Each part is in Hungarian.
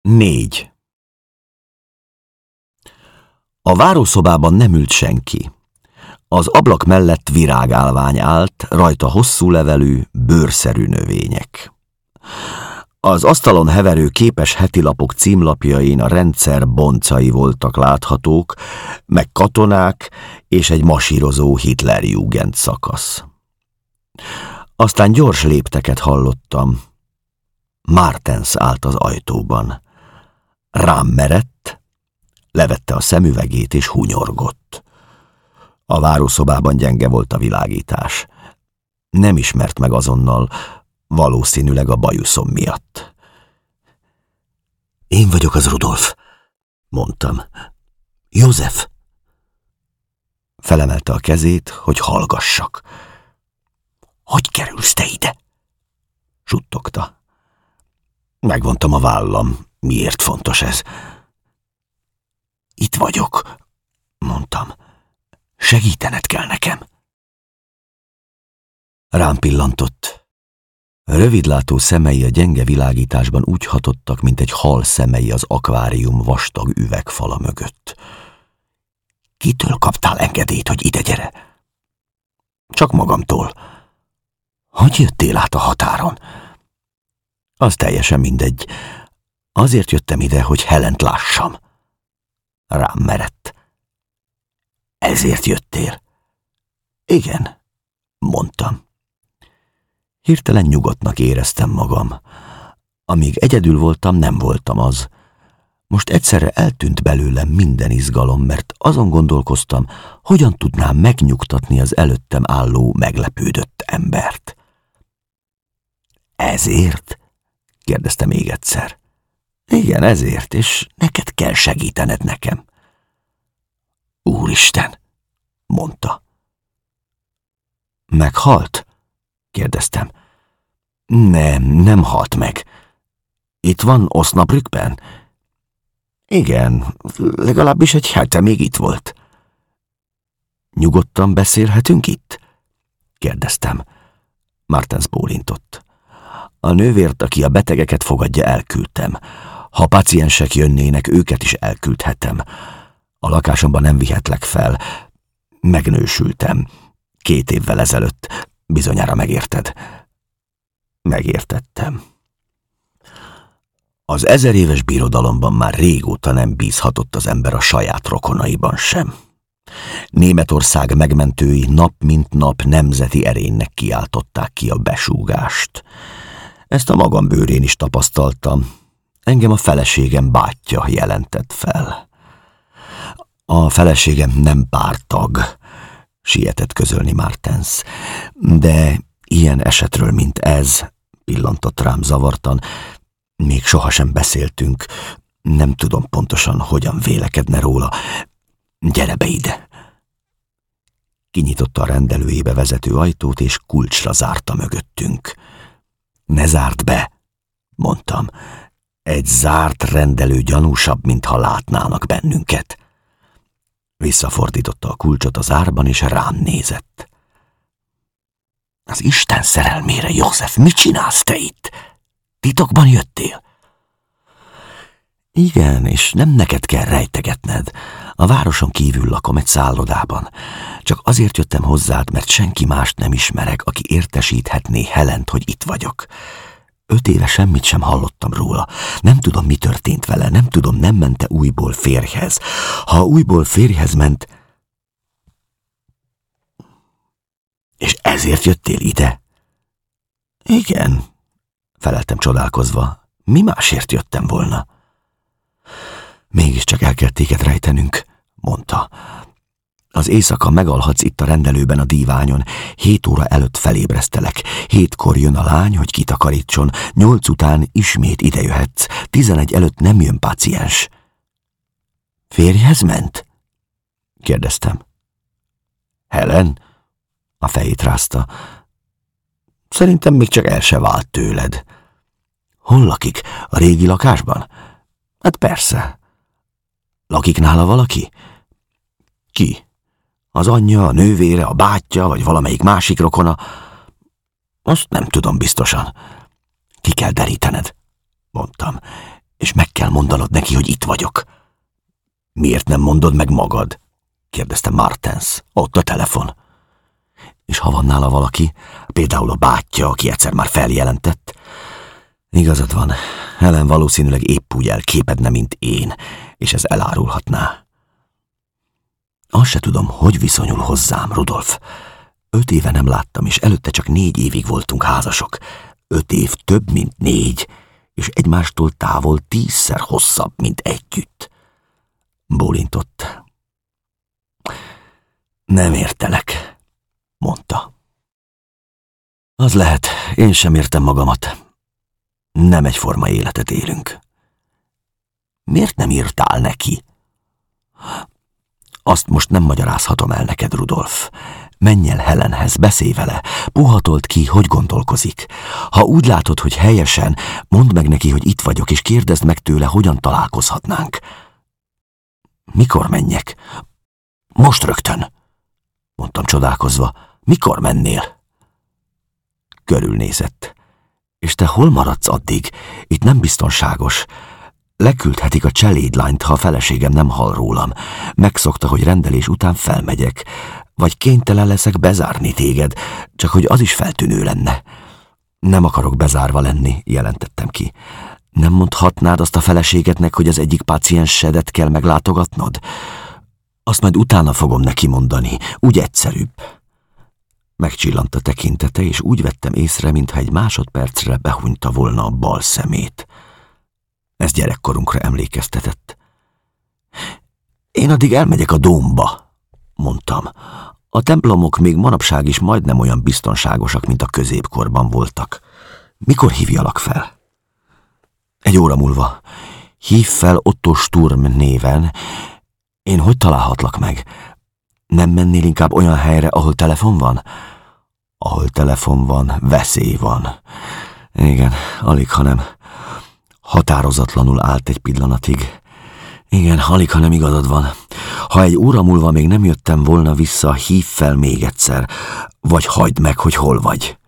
Négy. A várószobában nem ült senki. Az ablak mellett virágálvány állt, rajta hosszú levelű, bőrszerű növények. Az asztalon heverő képes hetilapok címlapjain a rendszer boncai voltak láthatók, meg katonák és egy masírozó Hitlerjugend szakasz. Aztán gyors lépteket hallottam. Martens állt az ajtóban. Rám merett, levette a szemüvegét és hunyorgott. A várószobában gyenge volt a világítás. Nem ismert meg azonnal, valószínűleg a bajuszom miatt. Én vagyok az Rudolf, mondtam. József. Felemelte a kezét, hogy hallgassak. Hogy kerülsz te ide? Suttogta. Megvontam a vállam. Miért fontos ez? Itt vagyok, mondtam. Segítened kell nekem. Rám pillantott. Rövidlátó szemei a gyenge világításban úgy hatottak, mint egy hal szemei az akvárium vastag üvegfala mögött. Kitől kaptál engedélyt, hogy ide gyere? Csak magamtól. Hogy jöttél át a határon? Az teljesen mindegy. Azért jöttem ide, hogy Helent lássam. Rám merett. Ezért jöttél? Igen, mondtam. Hirtelen nyugodtnak éreztem magam. Amíg egyedül voltam, nem voltam az. Most egyszerre eltűnt belőlem minden izgalom, mert azon gondolkoztam, hogyan tudnám megnyugtatni az előttem álló, meglepődött embert. Ezért? kérdezte még egyszer. Igen, ezért, és neked kell segítened nekem. Úristen, mondta. Meghalt? kérdeztem. Nem, nem halt meg. Itt van Osnabrückben? Igen, legalábbis egy hete még itt volt. Nyugodtan beszélhetünk itt? kérdeztem. Martens bólintott. A nővért, aki a betegeket fogadja, elküldtem. Ha paciensek jönnének, őket is elküldhetem. A lakásomban nem vihetlek fel. Megnősültem. Két évvel ezelőtt. Bizonyára megérted. Megértettem. Az ezer éves birodalomban már régóta nem bízhatott az ember a saját rokonaiban sem. Németország megmentői nap mint nap nemzeti erénynek kiáltották ki a besúgást. Ezt a magam bőrén is tapasztaltam. Engem a feleségem bátyja jelentett fel. A feleségem nem pártag, sietett közölni Martens, de ilyen esetről, mint ez, pillantott rám zavartan, még sohasem beszéltünk, nem tudom pontosan, hogyan vélekedne róla. Gyere be ide! Kinyitotta a rendelőjébe vezető ajtót, és kulcsra zárta mögöttünk. Ne zárd be, mondtam. Egy zárt rendelő gyanúsabb, mintha látnának bennünket. Visszafordította a kulcsot az árban, és rám nézett. Az Isten szerelmére, József, mit csinálsz te itt? Titokban jöttél? Igen, és nem neked kell rejtegetned. A városon kívül lakom egy szállodában. Csak azért jöttem hozzád, mert senki mást nem ismerek, aki értesíthetné Helent, hogy itt vagyok. Öt éve semmit sem hallottam róla. Nem tudom, mi történt vele, nem tudom, nem mente újból férjhez. Ha újból férjhez ment... És ezért jöttél ide? Igen, feleltem csodálkozva. Mi másért jöttem volna? Mégiscsak el kell téket rejtenünk, mondta. Az éjszaka megalhatsz itt a rendelőben a díványon. Hét óra előtt felébresztelek. Hétkor jön a lány, hogy kitakarítson. Nyolc után ismét idejöhetsz. Tizenegy előtt nem jön páciens. Férjhez ment? kérdeztem. Helen? A fejét rázta. Szerintem még csak el se vált tőled. Hol lakik? A régi lakásban? Hát persze. Lakik nála valaki? Ki? Az anyja, a nővére, a bátyja, vagy valamelyik másik rokona? Azt nem tudom biztosan. Ki kell derítened, mondtam. És meg kell mondanod neki, hogy itt vagyok. Miért nem mondod meg magad? kérdezte Martens. Ott a telefon. És ha van nála valaki, például a bátyja, aki egyszer már feljelentett, igazad van, Helen valószínűleg épp úgy elképedne, mint én, és ez elárulhatná. Azt se tudom, hogy viszonyul hozzám, Rudolf. Öt éve nem láttam, és előtte csak négy évig voltunk házasok. Öt év több, mint négy, és egymástól távol tízszer hosszabb, mint együtt. Bólintott. Nem értelek, mondta. Az lehet, én sem értem magamat. Nem egyforma életet élünk. Miért nem írtál neki? Azt most nem magyarázhatom el neked, Rudolf. Menj el Helenhez, beszélj vele, puhatolt ki, hogy gondolkozik. Ha úgy látod, hogy helyesen, mondd meg neki, hogy itt vagyok, és kérdezd meg tőle, hogyan találkozhatnánk. Mikor menjek? Most rögtön, mondtam csodálkozva. Mikor mennél? Körülnézett. És te hol maradsz addig? Itt nem biztonságos. Leküldhetik a cselédlányt, ha a feleségem nem hall rólam. Megszokta, hogy rendelés után felmegyek. Vagy kénytelen leszek bezárni téged, csak hogy az is feltűnő lenne. Nem akarok bezárva lenni, jelentettem ki. Nem mondhatnád azt a feleségednek, hogy az egyik páciensedet kell meglátogatnod? Azt majd utána fogom neki mondani, úgy egyszerűbb. Megcsillant a tekintete, és úgy vettem észre, mintha egy másodpercre behunyta volna a bal szemét. Ez gyerekkorunkra emlékeztetett. Én addig elmegyek a dómba, mondtam. A templomok még manapság is majdnem olyan biztonságosak, mint a középkorban voltak. Mikor hívjalak fel? Egy óra múlva. Hív fel Otto Sturm néven. Én hogy találhatlak meg? Nem mennél inkább olyan helyre, ahol telefon van? Ahol telefon van, veszély van. Igen, alig, hanem határozatlanul állt egy pillanatig. Igen, alig, ha nem igazad van. Ha egy óra múlva még nem jöttem volna vissza, hív fel még egyszer, vagy hagyd meg, hogy hol vagy.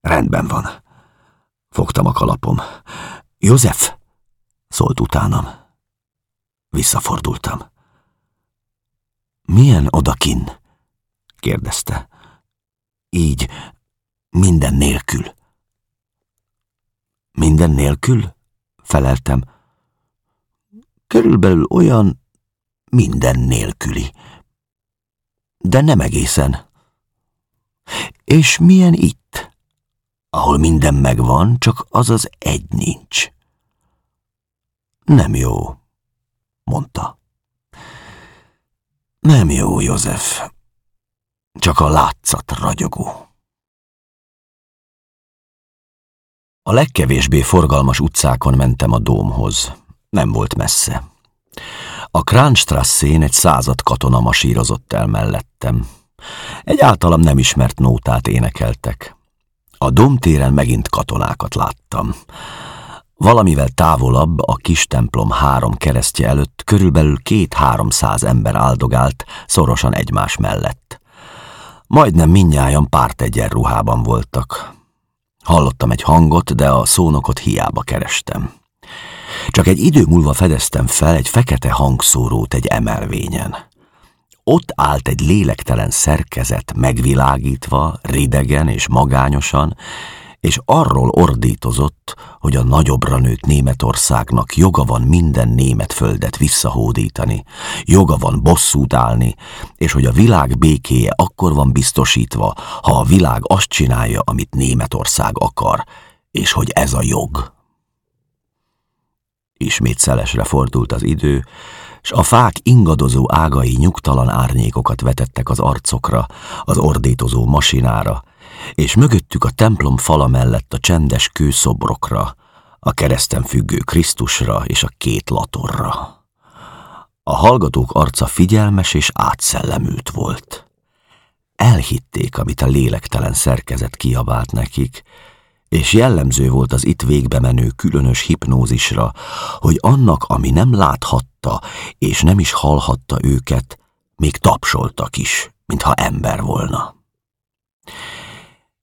Rendben van. Fogtam a kalapom. József! szólt utánam. Visszafordultam. Milyen odakin? kérdezte. Így, minden nélkül. Minden nélkül? Feleltem. Körülbelül olyan minden nélküli. De nem egészen. És milyen itt? Ahol minden megvan, csak az az egy nincs. Nem jó, mondta. Nem jó, József. Csak a látszat ragyogó. A legkevésbé forgalmas utcákon mentem a dómhoz. Nem volt messze. A Kránstrasszén egy század katona masírozott el mellettem. Egy általam nem ismert nótát énekeltek. A domtéren megint katonákat láttam. Valamivel távolabb, a kis templom három keresztje előtt körülbelül két-háromszáz ember áldogált szorosan egymás mellett. Majdnem minnyáján pártegyenruhában voltak. Hallottam egy hangot, de a szónokot hiába kerestem. Csak egy idő múlva fedeztem fel egy fekete hangszórót egy emelvényen. Ott állt egy lélektelen szerkezet megvilágítva, ridegen és magányosan, és arról ordítozott, hogy a nagyobbra nőtt Németországnak joga van minden német földet visszahódítani, joga van bosszút állni, és hogy a világ békéje akkor van biztosítva, ha a világ azt csinálja, amit Németország akar, és hogy ez a jog. Ismét szelesre fordult az idő, s a fák ingadozó ágai nyugtalan árnyékokat vetettek az arcokra, az ordítozó masinára, és mögöttük a templom fala mellett a csendes kőszobrokra, a kereszten függő Krisztusra és a két latorra. A hallgatók arca figyelmes és átszellemült volt. Elhitték, amit a lélektelen szerkezet kiabált nekik, és jellemző volt az itt végbe menő különös hipnózisra, hogy annak, ami nem láthatta és nem is hallhatta őket, még tapsoltak is, mintha ember volna.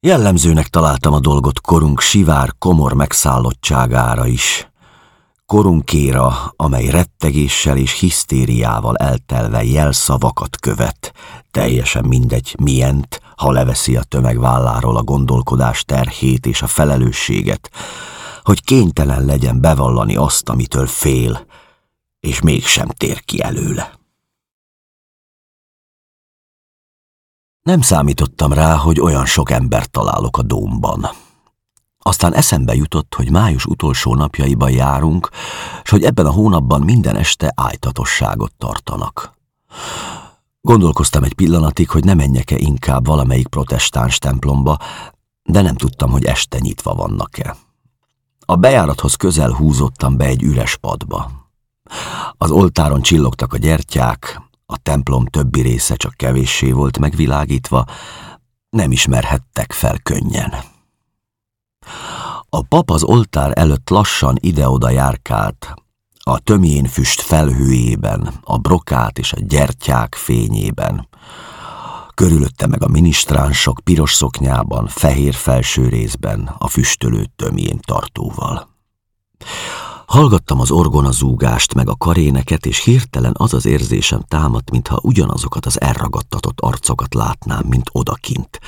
Jellemzőnek találtam a dolgot korunk sivár, komor megszállottságára is. korunkéra, amely rettegéssel és hisztériával eltelve jelszavakat követ, teljesen mindegy milyent, ha leveszi a tömeg válláról a gondolkodás terhét és a felelősséget, hogy kénytelen legyen bevallani azt, amitől fél, és mégsem tér ki előle. Nem számítottam rá, hogy olyan sok embert találok a dómban. Aztán eszembe jutott, hogy május utolsó napjaiban járunk, és hogy ebben a hónapban minden este ájtatosságot tartanak. Gondolkoztam egy pillanatig, hogy ne menjek-e inkább valamelyik protestáns templomba, de nem tudtam, hogy este nyitva vannak-e. A bejárathoz közel húzottam be egy üres padba. Az oltáron csillogtak a gyertyák, a templom többi része csak kevéssé volt megvilágítva, nem ismerhettek fel könnyen. A pap az oltár előtt lassan ide-oda járkált, a tömjén füst felhőjében, a brokát és a gyertyák fényében. Körülötte meg a minisztránsok piros szoknyában, fehér felső részben, a füstölő tömjén tartóval. Hallgattam az orgonazúgást, meg a karéneket, és hirtelen az az érzésem támadt, mintha ugyanazokat az elragadtatott arcokat látnám, mint odakint.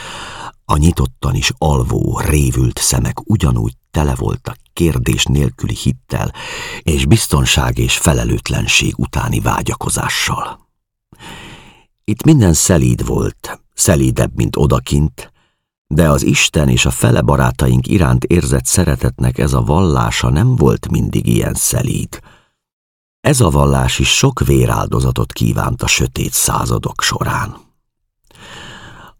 A nyitottan is alvó, révült szemek ugyanúgy tele voltak kérdés nélküli hittel, és biztonság és felelőtlenség utáni vágyakozással. Itt minden szelíd volt, szelídebb, mint odakint, de az Isten és a fele barátaink iránt érzett szeretetnek ez a vallása nem volt mindig ilyen szelíd. Ez a vallás is sok véráldozatot kívánt a sötét századok során.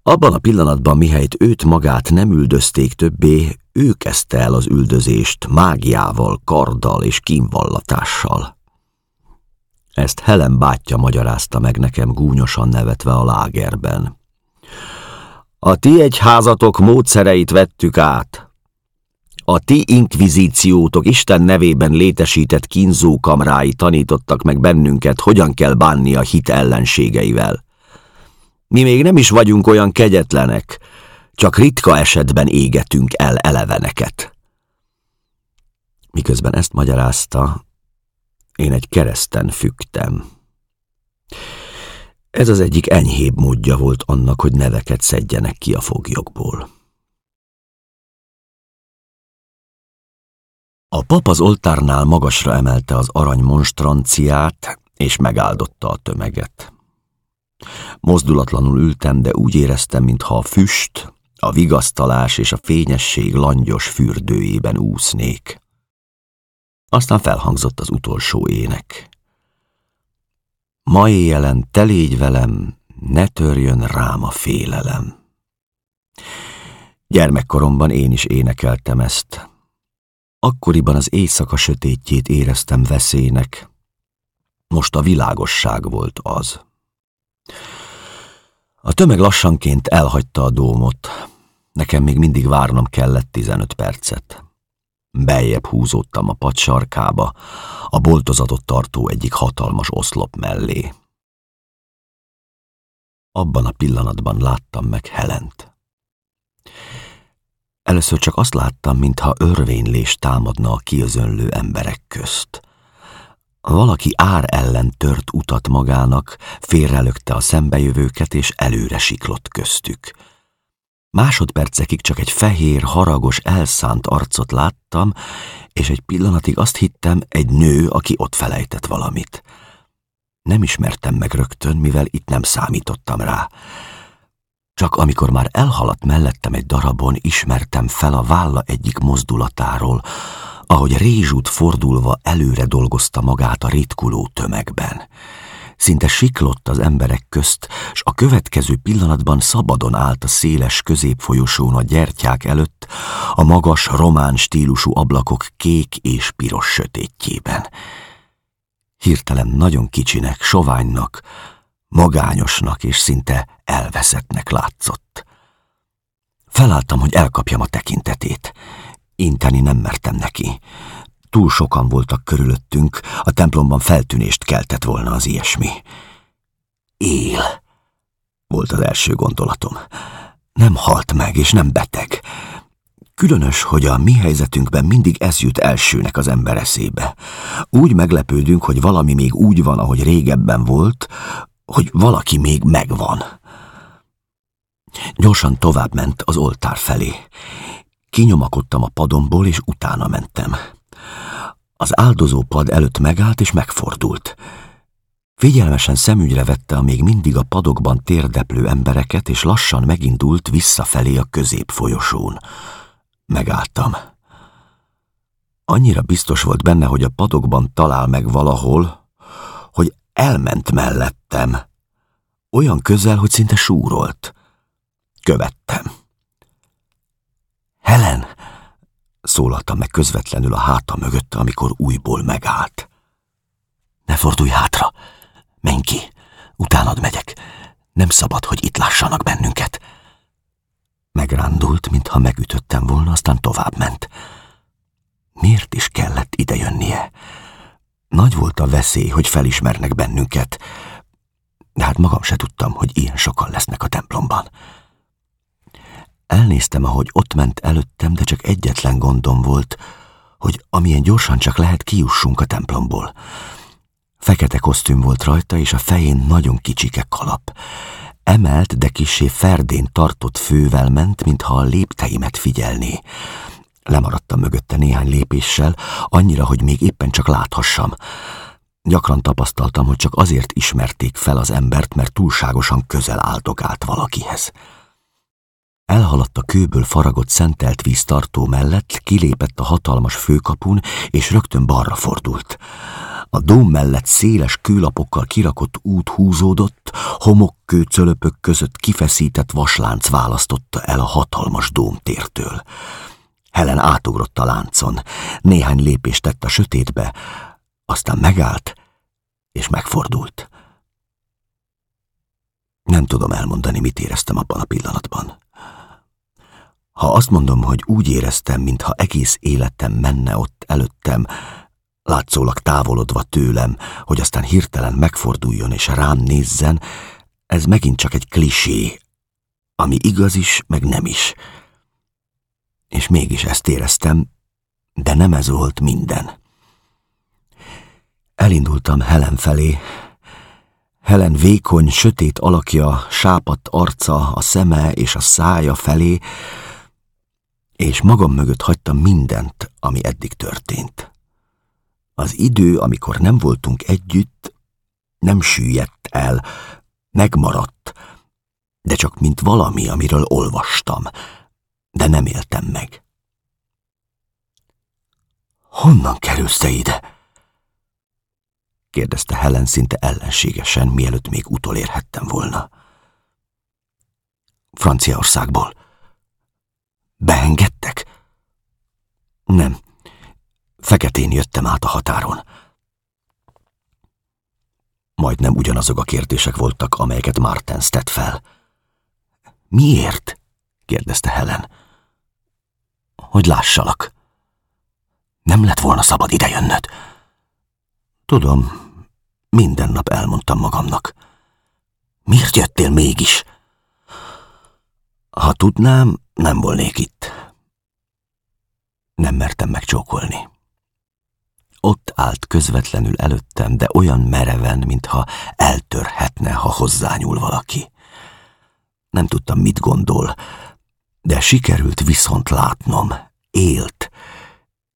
Abban a pillanatban, mihelyt őt magát nem üldözték többé, ő kezdte el az üldözést mágiával, karddal és kínvallatással. Ezt Helen bátyja magyarázta meg nekem gúnyosan nevetve a lágerben. A ti egyházatok módszereit vettük át. A ti inkvizíciótok Isten nevében létesített kínzókamrái tanítottak meg bennünket, hogyan kell bánni a hit ellenségeivel. Mi még nem is vagyunk olyan kegyetlenek, csak ritka esetben égetünk el eleveneket. Miközben ezt magyarázta, én egy kereszten fügtem. Ez az egyik enyhébb módja volt annak, hogy neveket szedjenek ki a foglyokból. A pap az oltárnál magasra emelte az arany monstranciát, és megáldotta a tömeget. Mozdulatlanul ültem, de úgy éreztem, mintha a füst, a vigasztalás és a fényesség langyos fürdőjében úsznék. Aztán felhangzott az utolsó ének. Ma éjjelen te légy velem, ne törjön rám a félelem. Gyermekkoromban én is énekeltem ezt. Akkoriban az éjszaka sötétjét éreztem veszélynek. Most a világosság volt az. A tömeg lassanként elhagyta a dómot. Nekem még mindig várnom kellett 15 percet. Beljebb húzódtam a padsarkába, a boltozatot tartó egyik hatalmas oszlop mellé. Abban a pillanatban láttam meg Helent. Először csak azt láttam, mintha örvénylés támadna a kiözönlő emberek közt. Valaki ár ellen tört utat magának, félrelökte a szembejövőket, és előre siklott köztük. Másodpercekig csak egy fehér, haragos, elszánt arcot láttam, és egy pillanatig azt hittem, egy nő, aki ott felejtett valamit. Nem ismertem meg rögtön, mivel itt nem számítottam rá. Csak amikor már elhaladt mellettem egy darabon, ismertem fel a válla egyik mozdulatáról, ahogy rézsút fordulva előre dolgozta magát a ritkuló tömegben. Szinte siklott az emberek közt, s a következő pillanatban szabadon állt a széles középfolyosón a gyertyák előtt, a magas, román stílusú ablakok kék és piros sötétjében. Hirtelen nagyon kicsinek, soványnak, magányosnak és szinte elveszettnek látszott. Felálltam, hogy elkapjam a tekintetét. Inteni nem mertem neki. Túl sokan voltak körülöttünk, a templomban feltűnést keltett volna az ilyesmi. Él, volt az első gondolatom. Nem halt meg, és nem beteg. Különös, hogy a mi helyzetünkben mindig ez jut elsőnek az ember eszébe. Úgy meglepődünk, hogy valami még úgy van, ahogy régebben volt, hogy valaki még megvan. Gyorsan tovább ment az oltár felé. Kinyomakodtam a padomból, és utána mentem. Az áldozó pad előtt megállt, és megfordult. Figyelmesen szemügyre vette a még mindig a padokban térdeplő embereket, és lassan megindult visszafelé a középfolyosón. Megálltam. Annyira biztos volt benne, hogy a padokban talál meg valahol, hogy elment mellettem. Olyan közel, hogy szinte súrolt. Követtem. Helen! Szólaltam meg közvetlenül a háta mögött, amikor újból megállt. Ne fordulj hátra! Menj ki! Utánad megyek! Nem szabad, hogy itt lássanak bennünket! Megrándult, mintha megütöttem volna, aztán tovább ment. Miért is kellett idejönnie? Nagy volt a veszély, hogy felismernek bennünket, de hát magam se tudtam, hogy ilyen sokan lesznek a templomban. Elnéztem, ahogy ott ment előttem, de csak egyetlen gondom volt, hogy amilyen gyorsan csak lehet kiussunk a templomból. Fekete kosztüm volt rajta, és a fején nagyon kicsike kalap. Emelt, de kisé ferdén tartott fővel ment, mintha a lépteimet figyelné. Lemaradtam mögötte néhány lépéssel, annyira, hogy még éppen csak láthassam. Gyakran tapasztaltam, hogy csak azért ismerték fel az embert, mert túlságosan közel áldogált valakihez. Elhaladt a kőből faragott szentelt víztartó mellett, kilépett a hatalmas főkapun, és rögtön balra fordult. A dóm mellett széles kőlapokkal kirakott út húzódott, homokkőcölöpök között kifeszített vaslánc választotta el a hatalmas dómtértől. Helen átugrott a láncon, néhány lépést tett a sötétbe, aztán megállt, és megfordult. Nem tudom elmondani, mit éreztem abban a pillanatban. Ha azt mondom, hogy úgy éreztem, mintha egész életem menne ott előttem, látszólag távolodva tőlem, hogy aztán hirtelen megforduljon és rám nézzen, ez megint csak egy klisé, ami igaz is, meg nem is. És mégis ezt éreztem, de nem ez volt minden. Elindultam Helen felé. Helen vékony, sötét alakja, sápadt arca, a szeme és a szája felé, és magam mögött hagytam mindent, ami eddig történt. Az idő, amikor nem voltunk együtt, nem süllyedt el, megmaradt, de csak mint valami, amiről olvastam, de nem éltem meg. Honnan kerülsz te ide? kérdezte Helen szinte ellenségesen, mielőtt még utolérhettem volna. Franciaországból. Beengedtek? Nem. Feketén jöttem át a határon. Majdnem ugyanazok a kérdések voltak, amelyeket Martens tett fel. Miért? kérdezte Helen. Hogy lássalak. Nem lett volna szabad idejönnöd. Tudom, minden nap elmondtam magamnak. Miért jöttél mégis? Ha tudnám, nem volnék itt. Nem mertem megcsókolni. Ott állt közvetlenül előttem, de olyan mereven, mintha eltörhetne, ha hozzányúl valaki. Nem tudtam, mit gondol, de sikerült viszont látnom, élt,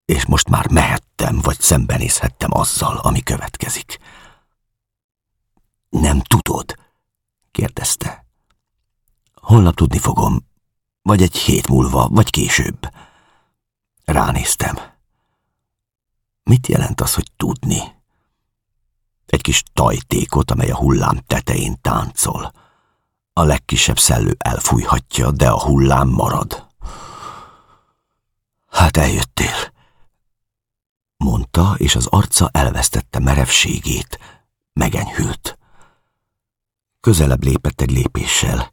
és most már mehettem, vagy szembenézhettem azzal, ami következik. Nem tudod? kérdezte. Holnap tudni fogom, vagy egy hét múlva, vagy később. Ránéztem. Mit jelent az, hogy tudni? Egy kis tajtékot, amely a hullám tetején táncol. A legkisebb szellő elfújhatja, de a hullám marad. Hát eljöttél, mondta, és az arca elvesztette merevségét, megenyhült. Közelebb lépett egy lépéssel,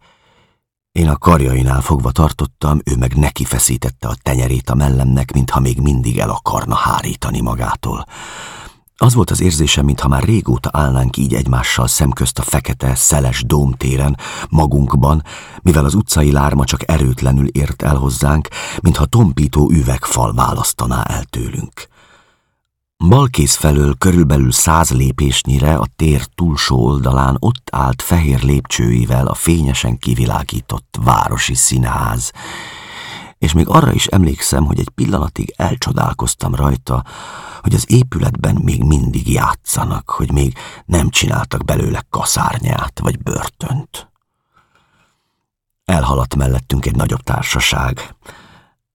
én a karjainál fogva tartottam, ő meg neki feszítette a tenyerét a mellemnek, mintha még mindig el akarna hárítani magától. Az volt az érzésem, mintha már régóta állnánk így egymással szemközt a fekete, szeles dómtéren, magunkban, mivel az utcai lárma csak erőtlenül ért el hozzánk, mintha tompító üvegfal választaná el tőlünk. Balkész felől körülbelül száz lépésnyire a tér túlsó oldalán ott állt fehér lépcsőivel a fényesen kivilágított városi színház, és még arra is emlékszem, hogy egy pillanatig elcsodálkoztam rajta, hogy az épületben még mindig játszanak, hogy még nem csináltak belőle kaszárnyát vagy börtönt. Elhaladt mellettünk egy nagyobb társaság.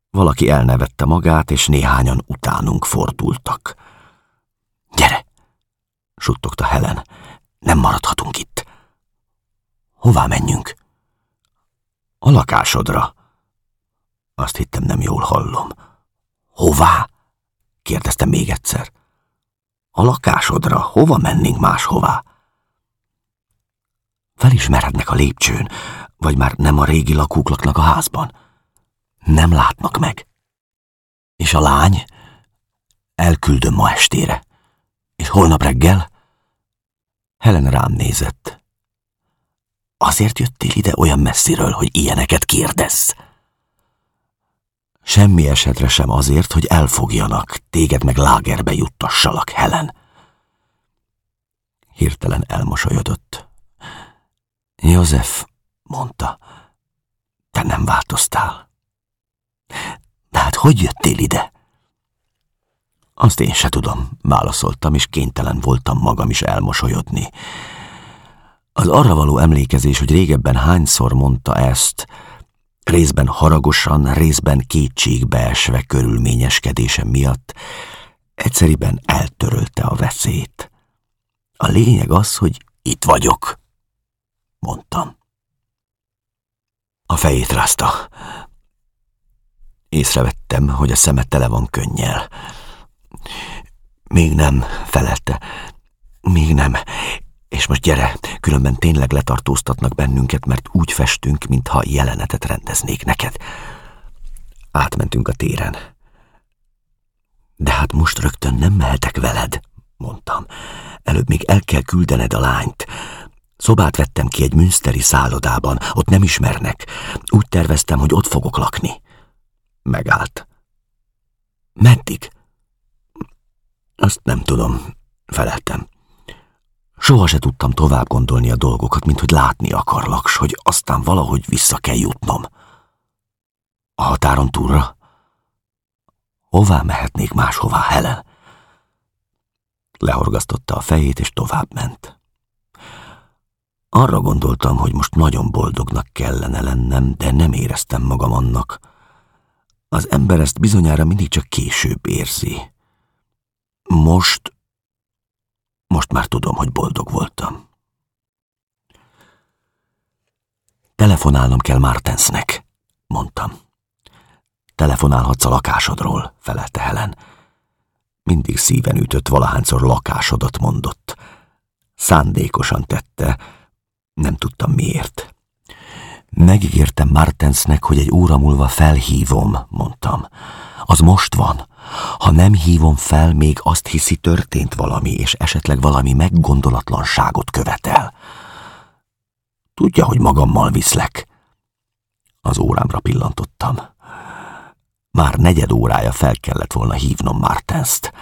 Valaki elnevette magát, és néhányan utánunk fordultak. Gyere! suttogta Helen. Nem maradhatunk itt. Hová menjünk? A lakásodra. Azt hittem nem jól hallom. Hová? kérdezte még egyszer. A lakásodra, hova mennénk máshová? Felismerhetnek a lépcsőn, vagy már nem a régi lakók laknak a házban. Nem látnak meg. És a lány? Elküldöm ma estére. És holnap reggel? Helen rám nézett. Azért jöttél ide olyan messziről, hogy ilyeneket kérdezz? Semmi esetre sem azért, hogy elfogjanak, téged meg lágerbe juttassalak, Helen. Hirtelen elmosolyodott. József, mondta, te nem változtál. De hát hogy jöttél ide? Azt én se tudom, válaszoltam, és kénytelen voltam magam is elmosolyodni. Az arra való emlékezés, hogy régebben hányszor mondta ezt, részben haragosan, részben kétségbeesve körülményeskedése miatt egyszeriben eltörölte a veszélyt. A lényeg az, hogy itt vagyok, mondtam. A fejét rázta. Észrevettem, hogy a szeme tele van könnyel. Még nem, felelte. Még nem. És most gyere, különben tényleg letartóztatnak bennünket, mert úgy festünk, mintha jelenetet rendeznék neked. Átmentünk a téren. De hát most rögtön nem mehetek veled, mondtam. Előbb még el kell küldened a lányt. Szobát vettem ki egy münszteri szállodában, ott nem ismernek. Úgy terveztem, hogy ott fogok lakni. Megállt. Meddig? Azt nem tudom, feleltem. Soha se tudtam tovább gondolni a dolgokat, mint hogy látni akarlak, s hogy aztán valahogy vissza kell jutnom. A határon túlra? Hová mehetnék máshová, Helen? Lehorgasztotta a fejét, és tovább ment. Arra gondoltam, hogy most nagyon boldognak kellene lennem, de nem éreztem magam annak. Az ember ezt bizonyára mindig csak később érzi. Most most már tudom, hogy boldog voltam. Telefonálnom kell Martensnek, mondtam. Telefonálhatsz a lakásodról, felelte Helen. Mindig szíven ütött, valahányszor lakásodat mondott. Szándékosan tette, nem tudtam miért. Megígértem Martensnek, hogy egy óra múlva felhívom, mondtam. Az most van. Ha nem hívom fel, még azt hiszi, történt valami, és esetleg valami meggondolatlanságot követel. Tudja, hogy magammal viszlek. Az órámra pillantottam. Már negyed órája fel kellett volna hívnom Martenst.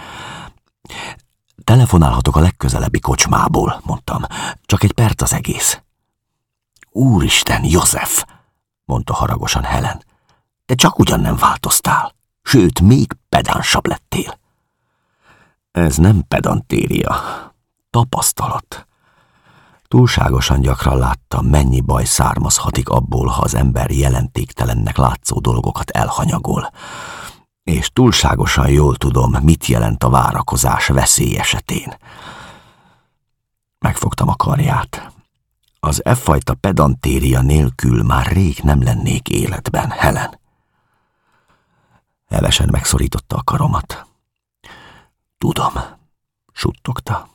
Telefonálhatok a legközelebbi kocsmából, mondtam. Csak egy perc az egész. Úristen, József, mondta haragosan Helen. Te csak ugyan nem változtál sőt, még pedánsabb lettél. Ez nem pedantéria, tapasztalat. Túlságosan gyakran láttam, mennyi baj származhatik abból, ha az ember jelentéktelennek látszó dolgokat elhanyagol. És túlságosan jól tudom, mit jelent a várakozás veszély esetén. Megfogtam a karját. Az e fajta pedantéria nélkül már rég nem lennék életben, Helen. Elesen megszorította a karomat. Tudom, suttogta.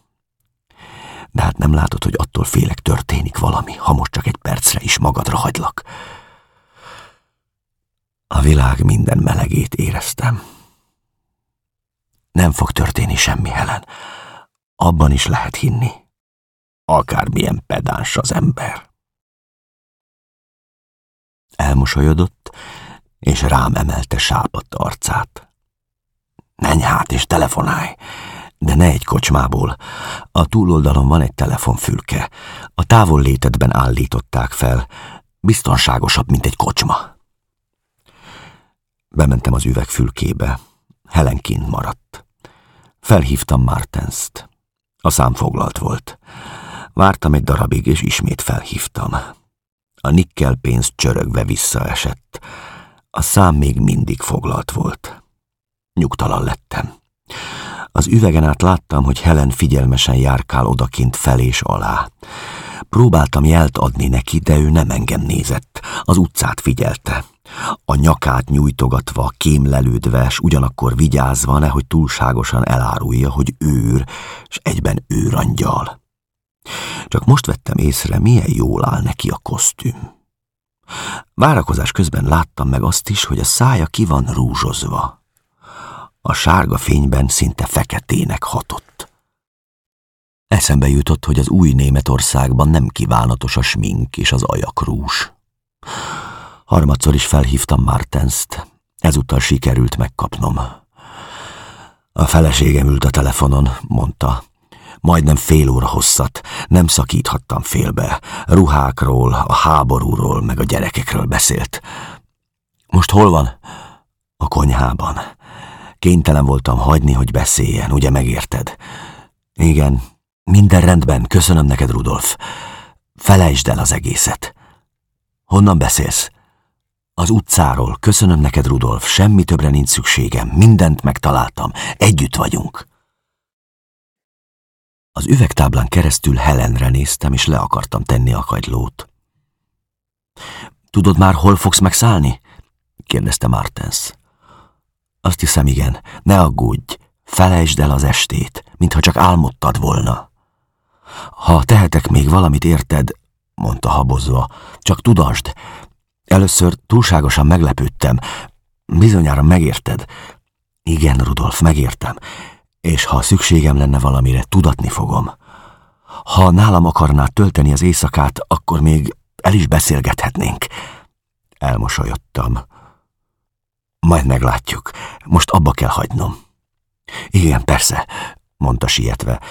De hát nem látod, hogy attól félek történik valami, ha most csak egy percre is magadra hagylak. A világ minden melegét éreztem. Nem fog történni semmi, Helen. abban is lehet hinni. Akármilyen pedáns az ember. Elmosolyodott, és rám emelte sápadt arcát. Menj hát és telefonálj, de ne egy kocsmából. A túloldalon van egy telefonfülke. A távol létedben állították fel. Biztonságosabb, mint egy kocsma. Bementem az üvegfülkébe. Helen kint maradt. Felhívtam Martenst. A szám foglalt volt. Vártam egy darabig, és ismét felhívtam. A nikkel pénz csörögve visszaesett. A szám még mindig foglalt volt. Nyugtalan lettem. Az üvegen át láttam, hogy Helen figyelmesen járkál odakint fel és alá. Próbáltam jelt adni neki, de ő nem engem nézett. Az utcát figyelte. A nyakát nyújtogatva, kémlelődve, s ugyanakkor vigyázva, nehogy túlságosan elárulja, hogy őr, és egyben őrangyal. Csak most vettem észre, milyen jól áll neki a kosztüm. Várakozás közben láttam meg azt is, hogy a szája ki van rúzsozva. A sárga fényben szinte feketének hatott. Eszembe jutott, hogy az új Németországban nem kívánatos a smink és az ajakrús. Harmadszor is felhívtam Martenst, ezúttal sikerült megkapnom. A feleségem ült a telefonon, mondta. Majdnem fél óra hosszat, nem szakíthattam félbe. Ruhákról, a háborúról, meg a gyerekekről beszélt. Most hol van? A konyhában. Kénytelen voltam hagyni, hogy beszéljen, ugye megérted? Igen, minden rendben, köszönöm neked, Rudolf. Felejtsd el az egészet. Honnan beszélsz? Az utcáról. Köszönöm neked, Rudolf. Semmi többre nincs szükségem. Mindent megtaláltam. Együtt vagyunk. Az üvegtáblán keresztül Helenre néztem, és le akartam tenni a kagylót. Tudod már, hol fogsz megszállni? kérdezte Martens. Azt hiszem, igen. Ne aggódj. Felejtsd el az estét, mintha csak álmodtad volna. Ha tehetek még valamit érted, mondta habozva, csak tudasd, először túlságosan meglepődtem. Bizonyára megérted. Igen, Rudolf, megértem és ha szükségem lenne valamire, tudatni fogom. Ha nálam akarná tölteni az éjszakát, akkor még el is beszélgethetnénk. Elmosolyodtam. Majd meglátjuk. Most abba kell hagynom. Igen, persze, mondta sietve.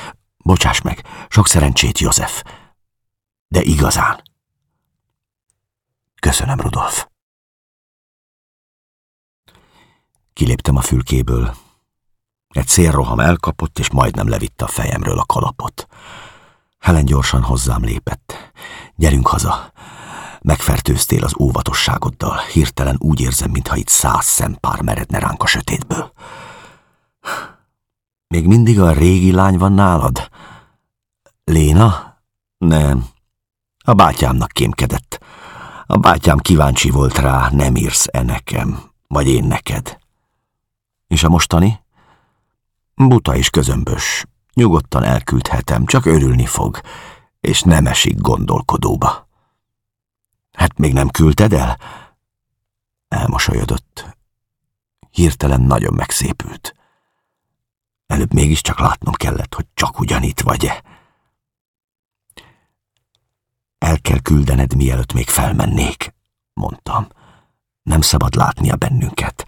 Bocsáss meg, sok szerencsét, József. De igazán. Köszönöm, Rudolf. Kiléptem a fülkéből. Egy szélroham elkapott, és majdnem levitte a fejemről a kalapot. Helen gyorsan hozzám lépett. Gyerünk haza. Megfertőztél az óvatosságoddal. Hirtelen úgy érzem, mintha itt száz szempár meredne ránk a sötétből. Még mindig a régi lány van nálad? Léna? Nem. A bátyámnak kémkedett. A bátyám kíváncsi volt rá, nem írsz-e nekem, vagy én neked. És a mostani? Buta és közömbös. Nyugodtan elküldhetem, csak örülni fog, és nem esik gondolkodóba. Hát még nem küldted el? Elmosolyodott. Hirtelen nagyon megszépült. Előbb mégiscsak látnom kellett, hogy csak ugyanitt vagy-e. El kell küldened, mielőtt még felmennék, mondtam. Nem szabad látnia bennünket.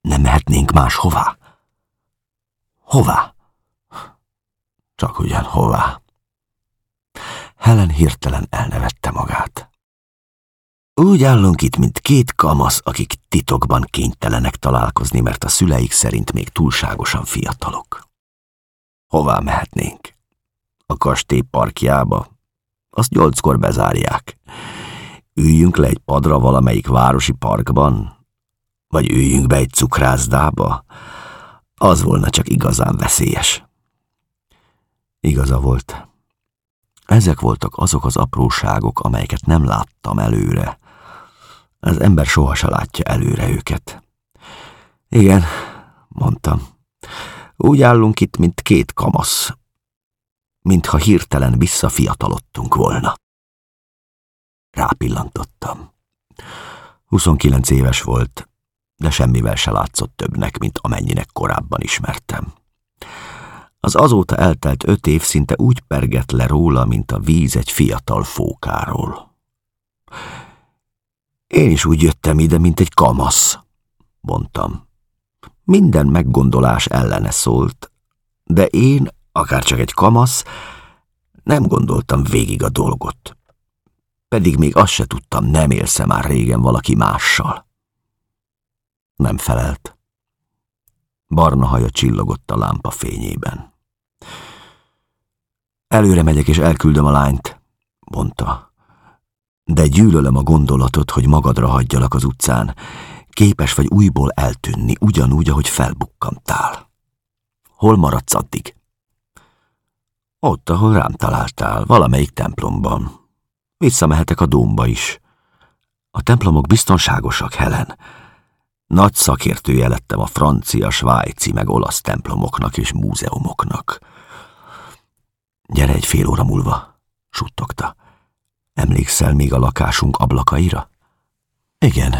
Nem mehetnénk máshová. Hová? Csak ugyan hová? Helen hirtelen elnevette magát. Úgy állunk itt, mint két kamasz, akik titokban kénytelenek találkozni, mert a szüleik szerint még túlságosan fiatalok. Hová mehetnénk? A kastély parkjába? Azt nyolckor bezárják. Üljünk le egy padra valamelyik városi parkban? Vagy üljünk be egy cukrászdába? Az volna csak igazán veszélyes. Igaza volt. Ezek voltak azok az apróságok, amelyeket nem láttam előre. Az ember sohasem látja előre őket. Igen, mondtam. Úgy állunk itt, mint két kamasz. Mintha hirtelen visszafiatalodtunk volna. Rápillantottam. 29 éves volt, de semmivel se látszott többnek, mint amennyinek korábban ismertem. Az azóta eltelt öt év szinte úgy pergett le róla, mint a víz egy fiatal fókáról. Én is úgy jöttem ide, mint egy kamasz, mondtam. Minden meggondolás ellene szólt, de én, akár csak egy kamasz, nem gondoltam végig a dolgot. Pedig még azt se tudtam, nem élsze már régen valaki mással. Nem felelt. Barna haja csillogott a lámpa fényében. Előre megyek és elküldöm a lányt, mondta. De gyűlölöm a gondolatot, hogy magadra hagyjalak az utcán. Képes vagy újból eltűnni, ugyanúgy, ahogy felbukkantál. Hol maradsz addig? Ott, ahol rám találtál, valamelyik templomban. Visszamehetek a dómba is. A templomok biztonságosak, Helen. Nagy szakértője lettem a francia, svájci, meg olasz templomoknak és múzeumoknak. Gyere egy fél óra múlva, suttogta. Emlékszel még a lakásunk ablakaira? Igen,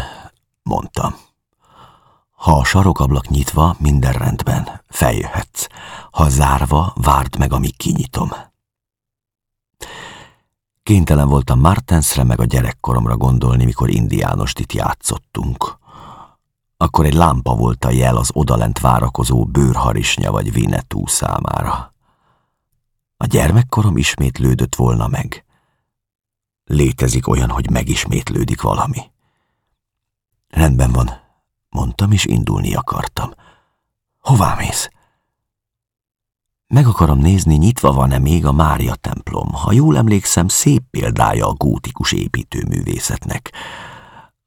mondtam. Ha a sarokablak nyitva, minden rendben, feljöhetsz. Ha zárva, várd meg, amíg kinyitom. Kénytelen voltam Martensre meg a gyerekkoromra gondolni, mikor indiánost itt játszottunk. Akkor egy lámpa volt a jel az odalent várakozó bőrharisnya vagy vinetú számára. A gyermekkorom ismétlődött volna meg. Létezik olyan, hogy megismétlődik valami. Rendben van, mondtam, és indulni akartam. Hová mész? Meg akarom nézni, nyitva van-e még a Mária templom. Ha jól emlékszem, szép példája a gótikus építőművészetnek.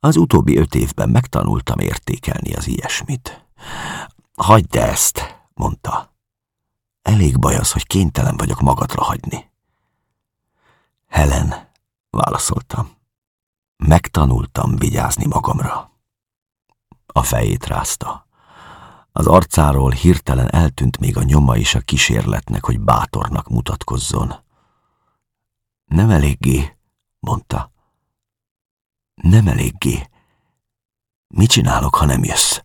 Az utóbbi öt évben megtanultam értékelni az ilyesmit. Hagyd ezt, mondta. Elég baj az, hogy kénytelen vagyok magadra hagyni. Helen, válaszoltam. Megtanultam vigyázni magamra. A fejét rázta. Az arcáról hirtelen eltűnt még a nyoma is a kísérletnek, hogy bátornak mutatkozzon. Nem eléggé, mondta. Nem eléggé. Mit csinálok, ha nem jössz?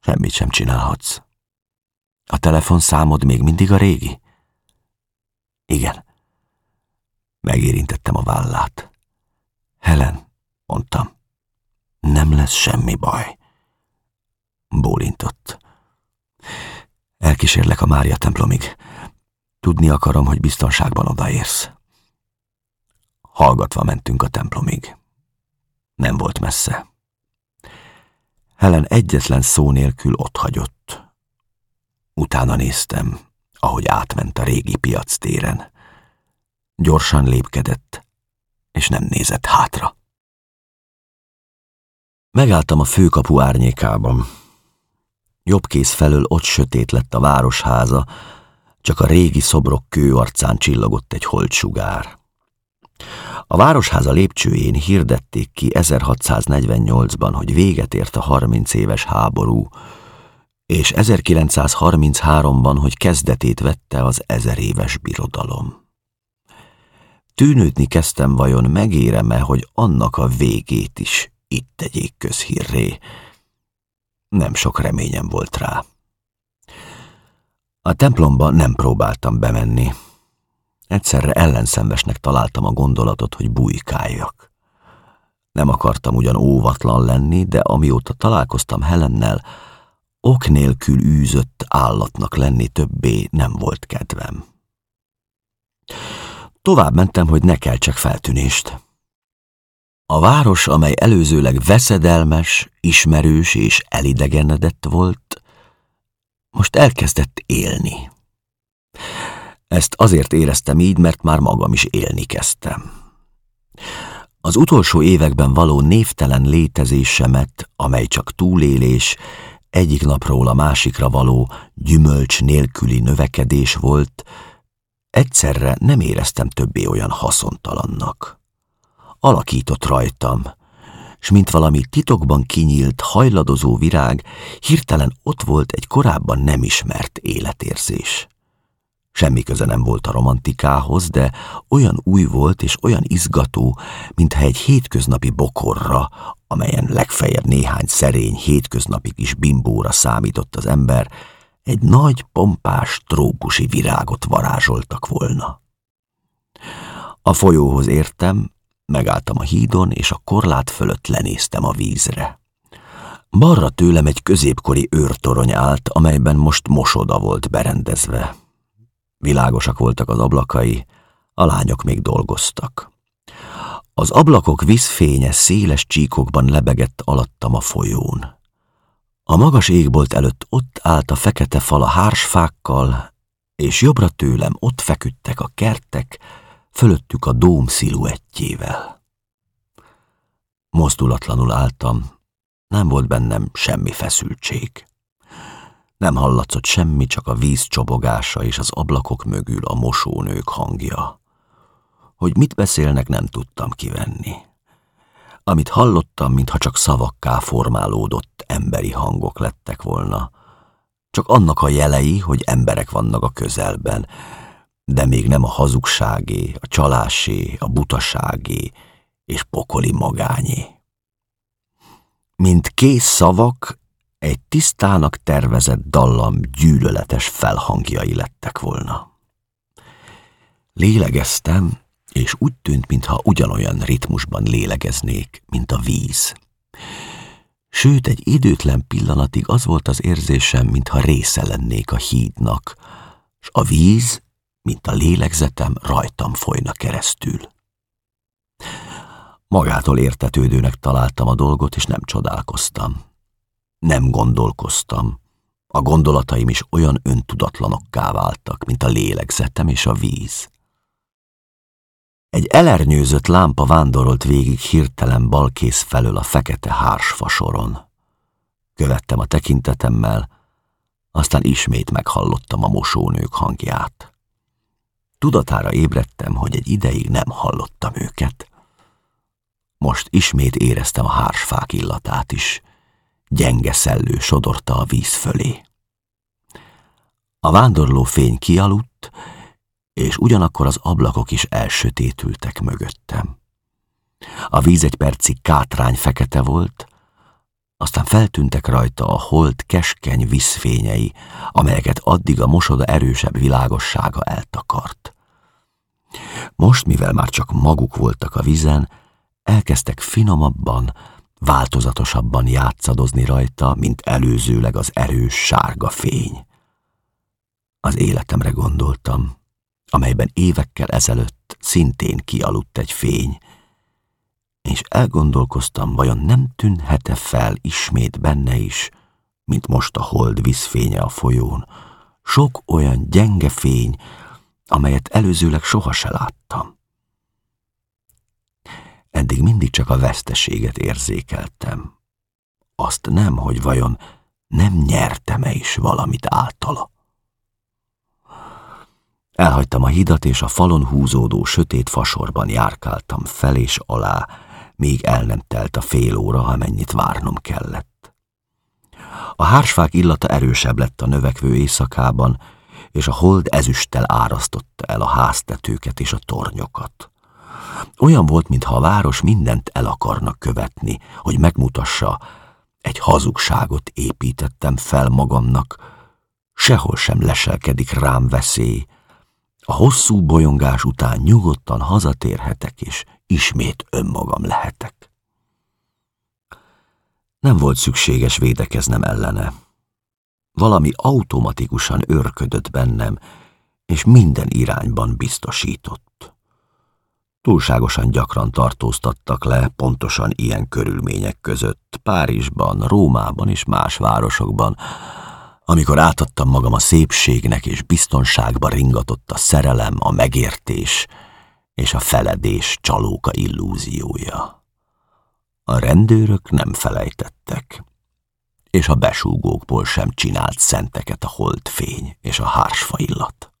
Semmit sem csinálhatsz. A telefonszámod még mindig a régi? Igen. Megérintettem a vállát. Helen, mondtam, nem lesz semmi baj. Bólintott. Elkísérlek a Mária templomig. Tudni akarom, hogy biztonságban odaérsz. Hallgatva mentünk a templomig. Nem volt messze. Helen egyetlen szó nélkül ott hagyott. Utána néztem, ahogy átment a régi piac téren. Gyorsan lépkedett, és nem nézett hátra. Megálltam a főkapu árnyékában. Jobb kéz felől ott sötét lett a városháza, csak a régi szobrok kőarcán csillogott egy holtsugár. A városháza lépcsőjén hirdették ki 1648-ban, hogy véget ért a 30 éves háború, és 1933-ban, hogy kezdetét vette az ezer éves birodalom. Tűnődni kezdtem vajon megérem-e, hogy annak a végét is itt tegyék közhírré. Nem sok reményem volt rá. A templomba nem próbáltam bemenni. Egyszerre ellenszenvesnek találtam a gondolatot, hogy bujkáljak. Nem akartam ugyan óvatlan lenni, de amióta találkoztam Helennel, ok nélkül űzött állatnak lenni többé nem volt kedvem. Tovább mentem, hogy ne keltsek feltűnést. A város, amely előzőleg veszedelmes, ismerős és elidegenedett volt, most elkezdett élni. Ezt azért éreztem így, mert már magam is élni kezdtem. Az utolsó években való névtelen létezésemet, amely csak túlélés, egyik napról a másikra való gyümölcs nélküli növekedés volt, egyszerre nem éreztem többé olyan haszontalannak. Alakított rajtam, s mint valami titokban kinyílt, hajladozó virág, hirtelen ott volt egy korábban nem ismert életérzés. Semmi köze nem volt a romantikához, de olyan új volt és olyan izgató, mintha egy hétköznapi bokorra, amelyen legfeljebb néhány szerény hétköznapi kis bimbóra számított az ember, egy nagy, pompás, trópusi virágot varázsoltak volna. A folyóhoz értem, megálltam a hídon, és a korlát fölött lenéztem a vízre. Balra tőlem egy középkori őrtorony állt, amelyben most mosoda volt berendezve. Világosak voltak az ablakai, a lányok még dolgoztak. Az ablakok vízfénye széles csíkokban lebegett alattam a folyón. A magas égbolt előtt ott állt a fekete fal a hársfákkal, és jobbra tőlem ott feküdtek a kertek, fölöttük a dóm sziluettjével. Mozdulatlanul álltam, nem volt bennem semmi feszültség. Nem hallatszott semmi, csak a víz csobogása és az ablakok mögül a mosónők hangja. Hogy mit beszélnek, nem tudtam kivenni. Amit hallottam, mintha csak szavakká formálódott emberi hangok lettek volna. Csak annak a jelei, hogy emberek vannak a közelben, de még nem a hazugságé, a csalásé, a butaságé és pokoli magányé. Mint kész szavak, egy tisztának tervezett dallam gyűlöletes felhangjai lettek volna. Lélegeztem, és úgy tűnt, mintha ugyanolyan ritmusban lélegeznék, mint a víz. Sőt, egy időtlen pillanatig az volt az érzésem, mintha része lennék a hídnak, s a víz, mint a lélegzetem, rajtam folyna keresztül. Magától értetődőnek találtam a dolgot, és nem csodálkoztam. Nem gondolkoztam. A gondolataim is olyan öntudatlanokká váltak, mint a lélegzetem és a víz. Egy elernyőzött lámpa vándorolt végig hirtelen balkész felől a fekete hársfasoron. Követtem a tekintetemmel, aztán ismét meghallottam a mosónők hangját. Tudatára ébredtem, hogy egy ideig nem hallottam őket. Most ismét éreztem a hársfák illatát is. Gyenge szellő sodorta a víz fölé. A vándorló fény kialudt, és ugyanakkor az ablakok is elsötétültek mögöttem. A víz egy percig kátrány fekete volt, aztán feltűntek rajta a holt keskeny vízfényei, amelyeket addig a mosoda erősebb világossága eltakart. Most, mivel már csak maguk voltak a vízen, elkezdtek finomabban, változatosabban játszadozni rajta, mint előzőleg az erős sárga fény. Az életemre gondoltam, amelyben évekkel ezelőtt szintén kialudt egy fény, és elgondolkoztam, vajon nem tűnhet-e fel ismét benne is, mint most a hold vízfénye a folyón, sok olyan gyenge fény, amelyet előzőleg soha se láttam. Eddig mindig csak a veszteséget érzékeltem. Azt nem, hogy vajon nem nyertem-e is valamit általa. Elhagytam a hidat, és a falon húzódó sötét fasorban járkáltam fel és alá, még el nem telt a fél óra, amennyit várnom kellett. A hársfák illata erősebb lett a növekvő éjszakában, és a hold ezüsttel árasztotta el a háztetőket és a tornyokat. Olyan volt, mintha a város mindent el akarnak követni, hogy megmutassa, egy hazugságot építettem fel magamnak, sehol sem leselkedik rám veszély, a hosszú bolyongás után nyugodtan hazatérhetek, és ismét önmagam lehetek. Nem volt szükséges védekeznem ellene. Valami automatikusan örködött bennem, és minden irányban biztosított. Túlságosan gyakran tartóztattak le pontosan ilyen körülmények között, Párizsban, Rómában és más városokban, amikor átadtam magam a szépségnek és biztonságba ringatott a szerelem, a megértés és a feledés csalóka illúziója. A rendőrök nem felejtettek, és a besúgókból sem csinált szenteket a holdfény és a hársfa illat.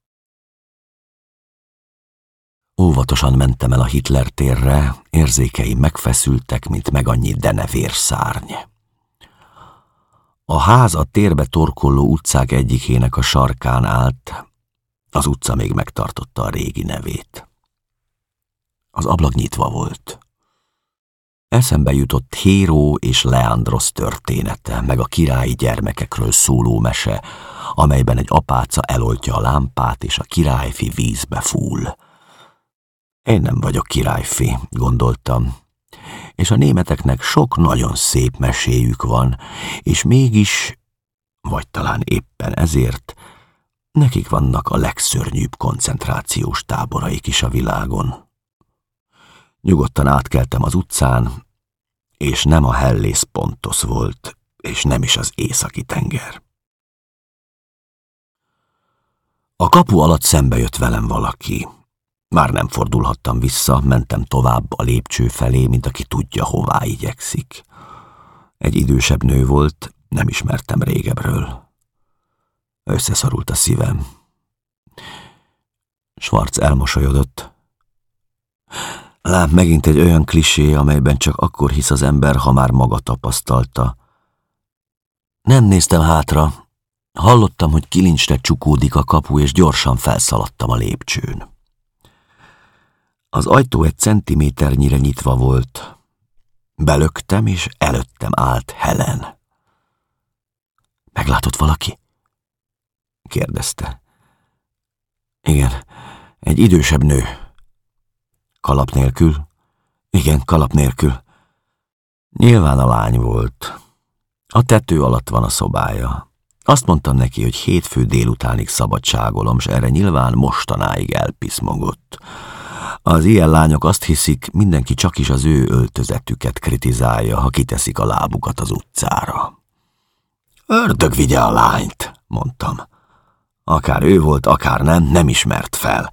Óvatosan mentem el a Hitler térre, érzékeim megfeszültek, mint meg annyi denevér szárny. A ház a térbe torkolló utcák egyikének a sarkán állt, az utca még megtartotta a régi nevét. Az ablak nyitva volt. Eszembe jutott Héró és Leandros története, meg a királyi gyermekekről szóló mese, amelyben egy apáca eloltja a lámpát, és a királyfi vízbe fúl. Én nem vagyok királyfi, gondoltam, és a németeknek sok nagyon szép meséjük van, és mégis, vagy talán éppen ezért, nekik vannak a legszörnyűbb koncentrációs táboraik is a világon. Nyugodtan átkeltem az utcán, és nem a Hellész Pontos volt, és nem is az északi tenger. A kapu alatt szembe jött velem valaki. Már nem fordulhattam vissza, mentem tovább a lépcső felé, mint aki tudja, hová igyekszik. Egy idősebb nő volt, nem ismertem régebről. Összeszorult a szívem. Schwarz elmosolyodott. Lám megint egy olyan klisé, amelyben csak akkor hisz az ember, ha már maga tapasztalta. Nem néztem hátra. Hallottam, hogy kilincsre csukódik a kapu, és gyorsan felszaladtam a lépcsőn. Az ajtó egy centiméternyire nyitva volt. Belöktem, és előttem állt Helen. Meglátott valaki? kérdezte. Igen, egy idősebb nő. Kalap nélkül? Igen, kalap nélkül. Nyilván a lány volt. A tető alatt van a szobája. Azt mondtam neki, hogy hétfő délutánig szabadságolom, s erre nyilván mostanáig elpiszmogott. Az ilyen lányok azt hiszik, mindenki csak is az ő öltözetüket kritizálja, ha kiteszik a lábukat az utcára. Ördög vigye a lányt, mondtam. Akár ő volt, akár nem, nem ismert fel.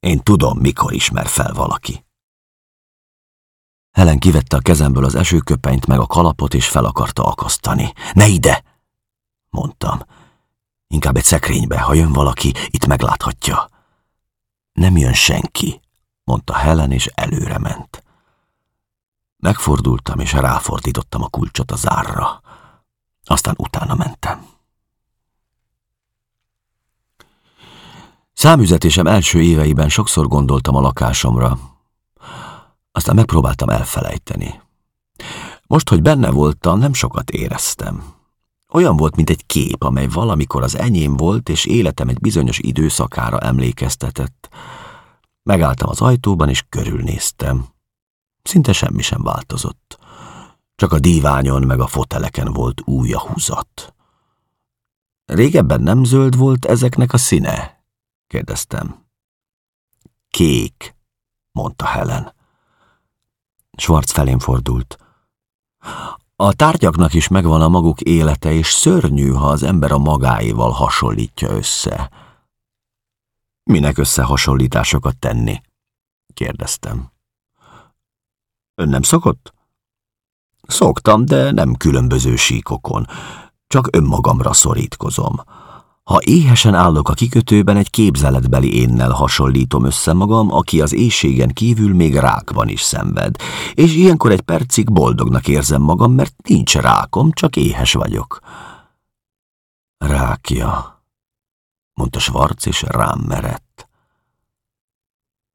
Én tudom, mikor ismer fel valaki. Helen kivette a kezemből az esőköpenyt meg a kalapot, és fel akarta akasztani. Ne ide! mondtam. Inkább egy szekrénybe, ha jön valaki, itt megláthatja. Nem jön senki, mondta Helen, és előre ment. Megfordultam, és ráfordítottam a kulcsot a zárra. Aztán utána mentem. Számüzetésem első éveiben sokszor gondoltam a lakásomra. Aztán megpróbáltam elfelejteni. Most, hogy benne voltam, nem sokat éreztem. Olyan volt, mint egy kép, amely valamikor az enyém volt, és életem egy bizonyos időszakára emlékeztetett. Megálltam az ajtóban, és körülnéztem. Szinte semmi sem változott. Csak a díványon meg a foteleken volt új a húzat. Régebben nem zöld volt ezeknek a színe? kérdeztem. Kék, mondta Helen. Schwarz felén fordult. A tárgyaknak is megvan a maguk élete, és szörnyű, ha az ember a magáival hasonlítja össze. Minek összehasonlításokat tenni? kérdeztem. Ön nem szokott? Szoktam, de nem különböző síkokon. Csak önmagamra szorítkozom. Ha éhesen állok a kikötőben, egy képzeletbeli énnel hasonlítom össze magam, aki az éjségen kívül még rákban is szenved, és ilyenkor egy percig boldognak érzem magam, mert nincs rákom, csak éhes vagyok. Rákja, mondta Schwarz, és rám merett.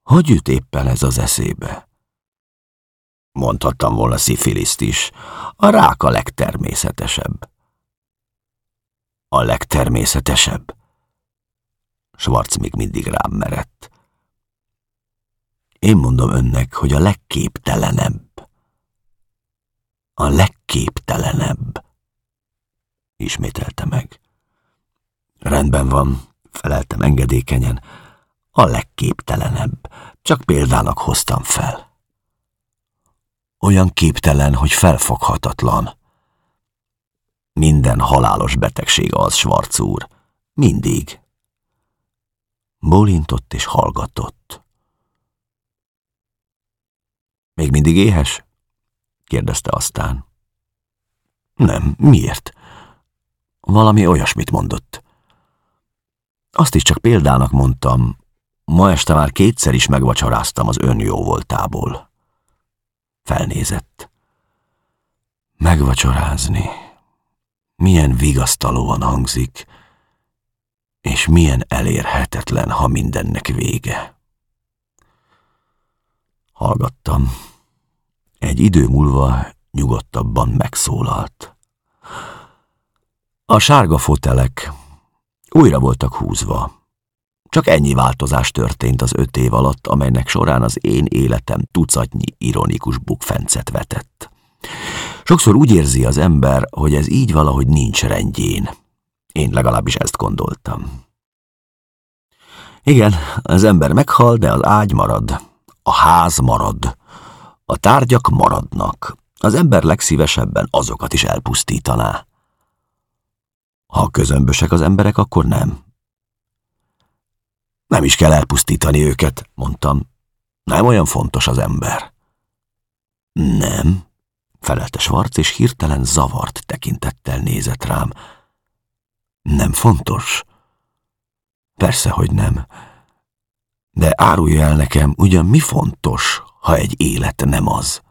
Hogy jut éppen ez az eszébe? Mondhattam volna szifiliszt is. A rák a legtermészetesebb. A legtermészetesebb. Schwarz még mindig rám merett. Én mondom önnek, hogy a legképtelenebb. A legképtelenebb. Ismételte meg. Rendben van, feleltem engedékenyen. A legképtelenebb. Csak példának hoztam fel. Olyan képtelen, hogy felfoghatatlan. Minden halálos betegség az, Schwarz úr. Mindig. Bólintott és hallgatott. Még mindig éhes? kérdezte aztán. Nem, miért? Valami olyasmit mondott. Azt is csak példának mondtam. Ma este már kétszer is megvacsoráztam az ön jó voltából. Felnézett. Megvacsorázni. Milyen vigasztalóan hangzik, és milyen elérhetetlen, ha mindennek vége. Hallgattam. Egy idő múlva nyugodtabban megszólalt. A sárga fotelek, Újra voltak húzva. Csak ennyi változás történt az öt év alatt, amelynek során az én életem tucatnyi ironikus bukfencet vetett. Sokszor úgy érzi az ember, hogy ez így valahogy nincs rendjén. Én legalábbis ezt gondoltam. Igen, az ember meghal, de az ágy marad. A ház marad. A tárgyak maradnak. Az ember legszívesebben azokat is elpusztítaná. Ha közömbösek az emberek, akkor nem. Nem is kell elpusztítani őket, mondtam. Nem olyan fontos az ember. Nem, felelte Schwarz, és hirtelen zavart tekintettel nézett rám. Nem fontos? Persze, hogy nem. De árulja el nekem, ugyan mi fontos, ha egy élet nem az?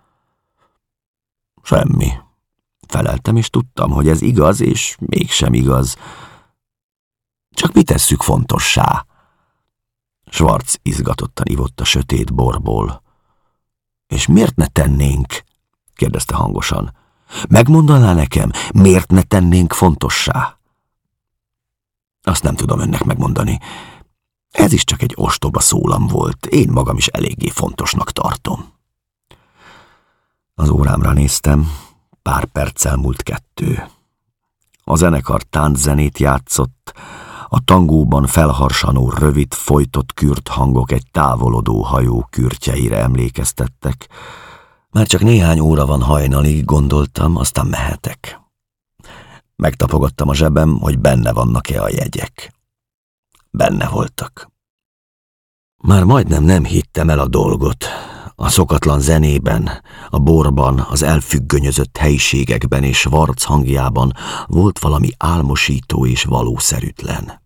Semmi. Feleltem, és tudtam, hogy ez igaz, és mégsem igaz. Csak mi tesszük fontossá? Schwarz izgatottan ivott a sötét borból. És miért ne tennénk? kérdezte hangosan. Megmondaná nekem, miért ne tennénk fontossá? Azt nem tudom önnek megmondani. Ez is csak egy ostoba szólam volt, én magam is eléggé fontosnak tartom. Az órámra néztem, pár perccel múlt kettő. A zenekar tánczenét játszott, a tangóban felharsanó rövid, folytott kürt hangok egy távolodó hajó kürtjeire emlékeztettek. Már csak néhány óra van hajnalig, gondoltam, aztán mehetek. Megtapogattam a zsebem, hogy benne vannak-e a jegyek. Benne voltak. Már majdnem nem hittem el a dolgot. A szokatlan zenében, a borban, az elfüggönyözött helyiségekben és varc hangjában volt valami álmosító és valószerűtlen.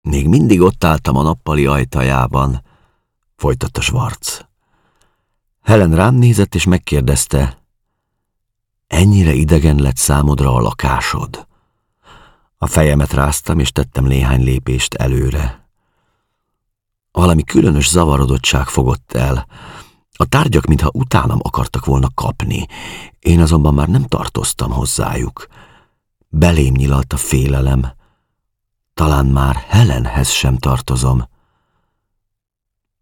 Még mindig ott álltam a nappali ajtajában, folytatta Schwarz. Helen rám nézett és megkérdezte, ennyire idegen lett számodra a lakásod? A fejemet ráztam, és tettem néhány lépést előre. Valami különös zavarodottság fogott el. A tárgyak, mintha utánam akartak volna kapni. Én azonban már nem tartoztam hozzájuk. Belém nyilalt a félelem. Talán már Helenhez sem tartozom.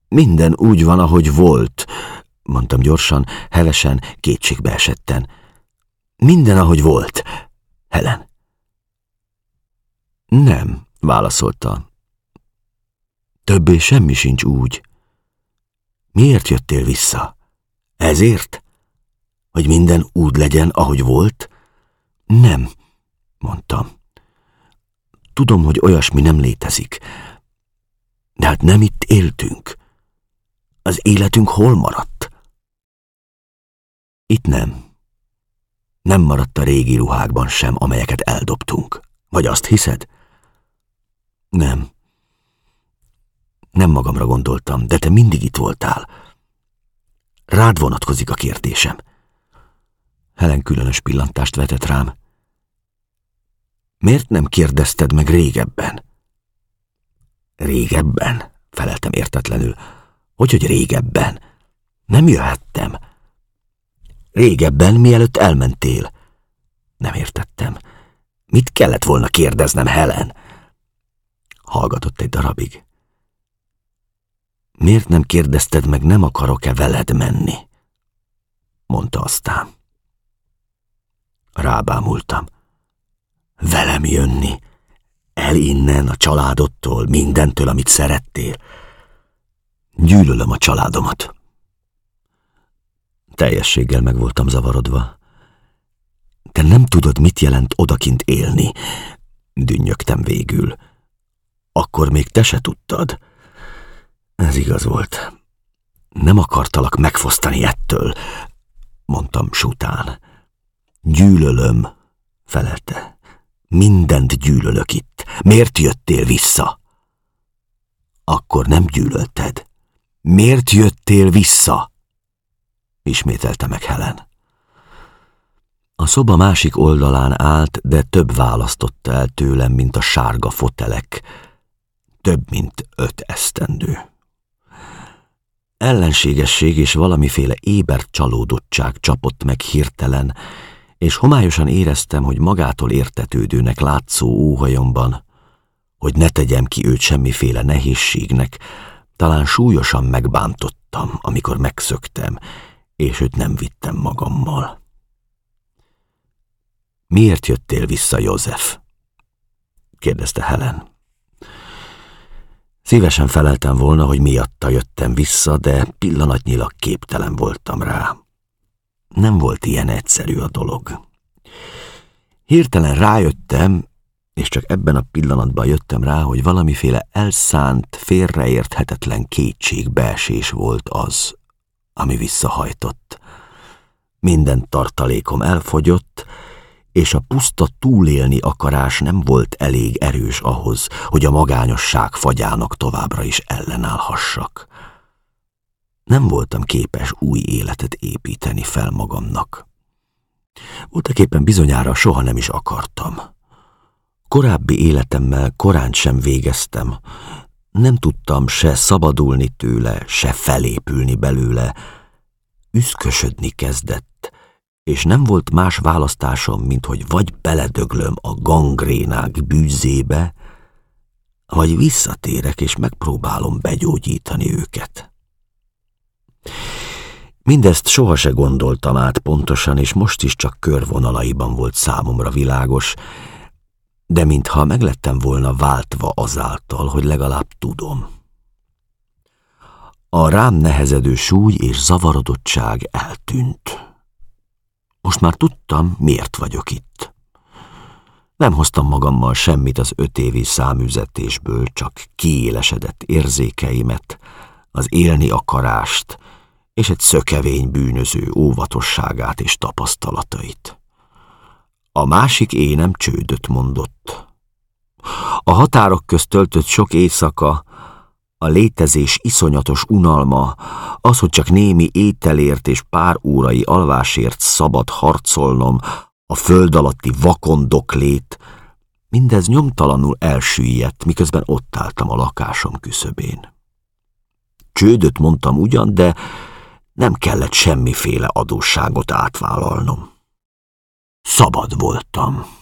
Minden úgy van, ahogy volt, mondtam gyorsan, hevesen, kétségbe esetten. Minden, ahogy volt, Helen. Nem, válaszolta. Többé semmi sincs úgy. Miért jöttél vissza? Ezért? Hogy minden úgy legyen, ahogy volt? Nem, mondtam. Tudom, hogy olyasmi nem létezik. De hát nem itt éltünk. Az életünk hol maradt? Itt nem. Nem maradt a régi ruhákban sem, amelyeket eldobtunk. Vagy azt hiszed? Nem. Nem magamra gondoltam, de te mindig itt voltál. Rád vonatkozik a kérdésem. Helen különös pillantást vetett rám. Miért nem kérdezted meg régebben? Régebben? Feleltem értetlenül. Hogy, hogy régebben? Nem jöhettem. Régebben, mielőtt elmentél. Nem értettem. Mit kellett volna kérdeznem, Helen? Hallgatott egy darabig. Miért nem kérdezted meg, nem akarok-e veled menni? Mondta aztán. Rábámultam. Velem jönni? El innen, a családodtól, mindentől, amit szerettél? Gyűlölöm a családomat. Teljességgel meg voltam zavarodva. Te nem tudod, mit jelent odakint élni, dünnyögtem végül. Akkor még te se tudtad. Ez igaz volt. Nem akartalak megfosztani ettől, mondtam sután. Gyűlölöm, felelte. Mindent gyűlölök itt. Miért jöttél vissza? Akkor nem gyűlölted. Miért jöttél vissza? Ismételte meg Helen. A szoba másik oldalán állt, de több választotta el tőlem, mint a sárga fotelek. Több, mint öt esztendő. Ellenségesség és valamiféle éber csalódottság csapott meg hirtelen, és homályosan éreztem, hogy magától értetődőnek látszó óhajomban, hogy ne tegyem ki őt semmiféle nehézségnek, talán súlyosan megbántottam, amikor megszöktem, és őt nem vittem magammal. Miért jöttél vissza, József? kérdezte Helen. Szívesen feleltem volna, hogy miatta jöttem vissza, de pillanatnyilag képtelen voltam rá. Nem volt ilyen egyszerű a dolog. Hirtelen rájöttem, és csak ebben a pillanatban jöttem rá, hogy valamiféle elszánt, félreérthetetlen kétségbeesés volt az, ami visszahajtott. Minden tartalékom elfogyott, és a puszta túlélni akarás nem volt elég erős ahhoz, hogy a magányosság fagyának továbbra is ellenállhassak. Nem voltam képes új életet építeni fel magamnak. Voltaképpen bizonyára soha nem is akartam. Korábbi életemmel korán sem végeztem. Nem tudtam se szabadulni tőle, se felépülni belőle. Üszkösödni kezdett, és nem volt más választásom, mint hogy vagy beledöglöm a gangrénák bűzébe, vagy visszatérek és megpróbálom begyógyítani őket. Mindezt soha se gondoltam át pontosan, és most is csak körvonalaiban volt számomra világos, de mintha meglettem volna váltva azáltal, hogy legalább tudom. A rám nehezedő súly és zavarodottság eltűnt. Most már tudtam, miért vagyok itt. Nem hoztam magammal semmit az öt évi számüzetésből, csak kiélesedett érzékeimet, az élni akarást, és egy szökevény bűnöző óvatosságát és tapasztalatait. A másik énem csődöt mondott. A határok közt töltött sok éjszaka, a létezés iszonyatos unalma, az, hogy csak némi ételért és pár órai alvásért szabad harcolnom, a föld alatti vakondok mindez nyomtalanul elsüllyedt, miközben ott álltam a lakásom küszöbén. Csődöt mondtam ugyan, de nem kellett semmiféle adósságot átvállalnom. Szabad voltam.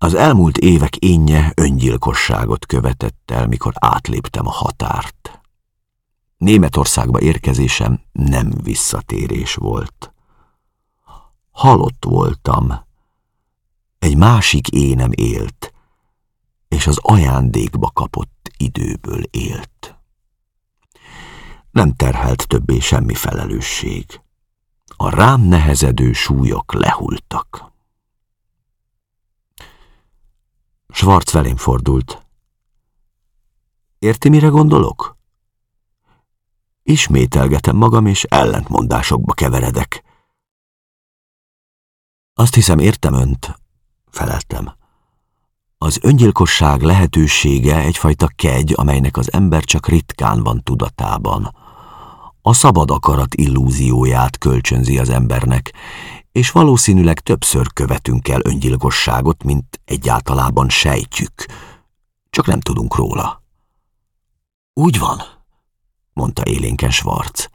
Az elmúlt évek énje öngyilkosságot követett el, mikor átléptem a határt. Németországba érkezésem nem visszatérés volt. Halott voltam. Egy másik énem élt, és az ajándékba kapott időből élt. Nem terhelt többé semmi felelősség. A rám nehezedő súlyok lehultak. Schwarz felém fordult. Érti, mire gondolok? Ismételgetem magam, és ellentmondásokba keveredek. Azt hiszem, értem önt, feleltem. Az öngyilkosság lehetősége egyfajta kegy, amelynek az ember csak ritkán van tudatában. A szabad akarat illúzióját kölcsönzi az embernek, és valószínűleg többször követünk el öngyilkosságot, mint egyáltalában sejtjük. Csak nem tudunk róla. Úgy van, mondta élénken Schwarz.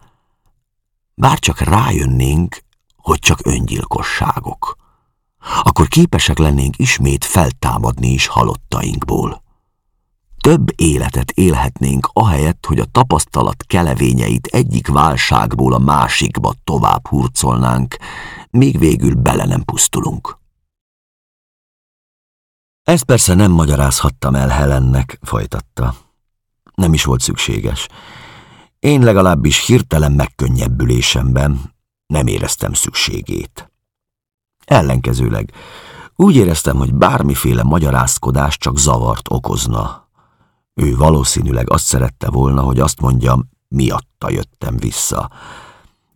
Bár csak rájönnénk, hogy csak öngyilkosságok. Akkor képesek lennénk ismét feltámadni is halottainkból. Több életet élhetnénk ahelyett, hogy a tapasztalat kelevényeit egyik válságból a másikba tovább hurcolnánk, még végül bele nem pusztulunk. Ezt persze nem magyarázhattam el Helennek, folytatta. Nem is volt szükséges. Én legalábbis hirtelen megkönnyebbülésemben nem éreztem szükségét. Ellenkezőleg úgy éreztem, hogy bármiféle magyarázkodás csak zavart okozna. Ő valószínűleg azt szerette volna, hogy azt mondjam, miatta jöttem vissza,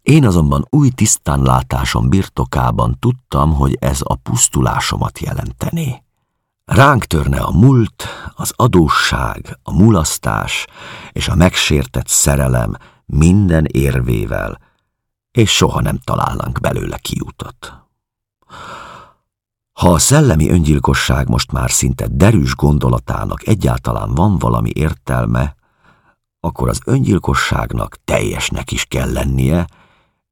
én azonban új tisztánlátásom birtokában tudtam, hogy ez a pusztulásomat jelenteni. Ránk törne a múlt, az adósság, a mulasztás és a megsértett szerelem minden érvével, és soha nem találnánk belőle kiutat. Ha a szellemi öngyilkosság most már szinte derűs gondolatának egyáltalán van valami értelme, akkor az öngyilkosságnak teljesnek is kell lennie,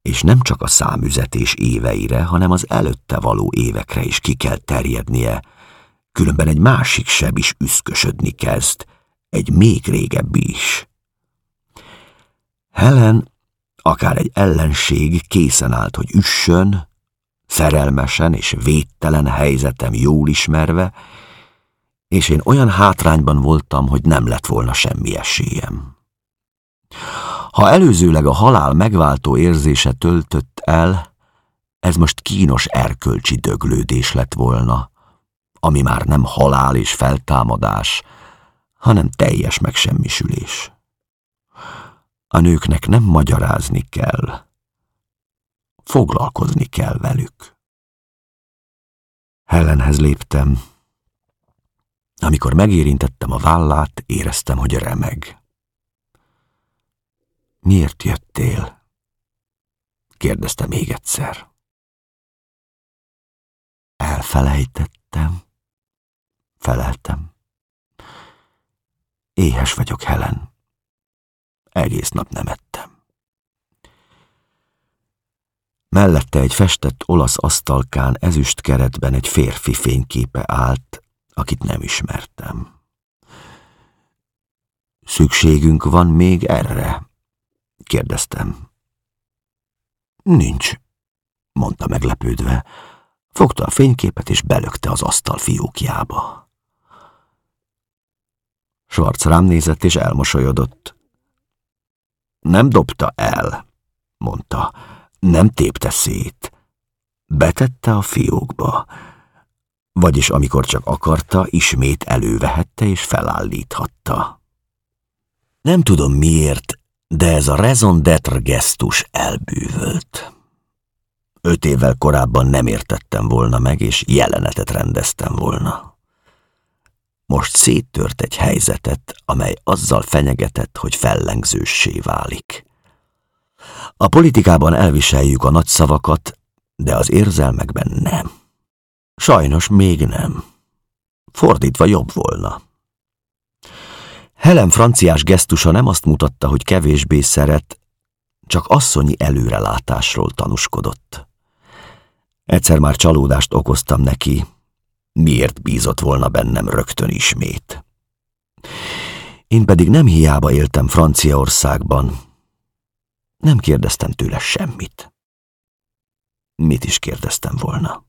és nem csak a számüzetés éveire, hanem az előtte való évekre is ki kell terjednie, különben egy másik seb is üszkösödni kezd, egy még régebbi is. Helen, akár egy ellenség készen állt, hogy üssön, szerelmesen és védtelen helyzetem jól ismerve, és én olyan hátrányban voltam, hogy nem lett volna semmi esélyem. Ha előzőleg a halál megváltó érzése töltött el, ez most kínos erkölcsi döglődés lett volna, ami már nem halál és feltámadás, hanem teljes megsemmisülés. A nőknek nem magyarázni kell, foglalkozni kell velük. Helenhez léptem. Amikor megérintettem a vállát, éreztem, hogy remeg. Miért jöttél? kérdezte még egyszer. Elfelejtettem. Feleltem. Éhes vagyok, Helen. Egész nap nem ettem. Mellette egy festett olasz asztalkán ezüst keretben egy férfi fényképe állt, akit nem ismertem. Szükségünk van még erre? kérdeztem. Nincs, mondta meglepődve. Fogta a fényképet és belökte az asztal fiókjába. Schwarz rám nézett és elmosolyodott. Nem dobta el, mondta, nem tépte szét. Betette a fiókba, vagyis amikor csak akarta, ismét elővehette és felállíthatta. Nem tudom miért, de ez a raison d'être gesztus elbűvölt. Öt évvel korábban nem értettem volna meg, és jelenetet rendeztem volna. Most széttört egy helyzetet, amely azzal fenyegetett, hogy fellengzőssé válik. A politikában elviseljük a nagy szavakat, de az érzelmekben nem. Sajnos még nem. Fordítva jobb volna. Helen franciás gesztusa nem azt mutatta, hogy kevésbé szeret, csak asszonyi előrelátásról tanúskodott. Egyszer már csalódást okoztam neki, miért bízott volna bennem rögtön ismét. Én pedig nem hiába éltem Franciaországban. Nem kérdeztem tőle semmit. Mit is kérdeztem volna?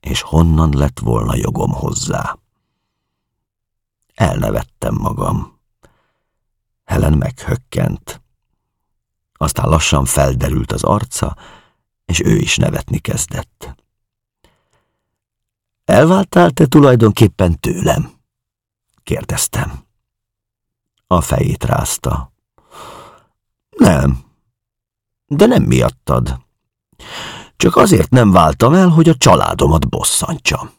És honnan lett volna jogom hozzá? Elnevettem magam. Helen meghökkent. Aztán lassan felderült az arca, és ő is nevetni kezdett. Elváltál te tulajdonképpen tőlem? kérdeztem. A fejét rázta. Nem, de nem miattad. Csak azért nem váltam el, hogy a családomat bosszantsam.